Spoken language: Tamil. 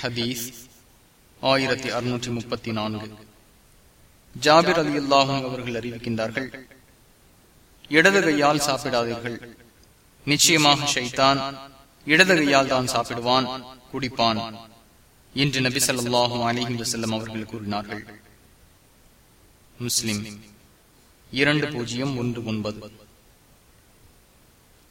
ஹதீஸ் ஆயிரத்தி அறுநூற்றி முப்பத்தி நான்கு. ஜாபிர் அலி அல்லாஹும் அவர்கள் அறிவிக்கின்றார்கள் இடது கையால் சாப்பிடாதீர்கள். நிச்சயமாக ஷைத்தான் இடது கையால் தான் சாப்பிடுவான் குடிப்பான் என்று நபி சொல்லாஹும் அலிஹி வசல்லம் அவர்கள் கூறினார்கள். முஸ்லிம் இரண்டு பூஜ்ஜியம் ஒன்று ஒன்பது.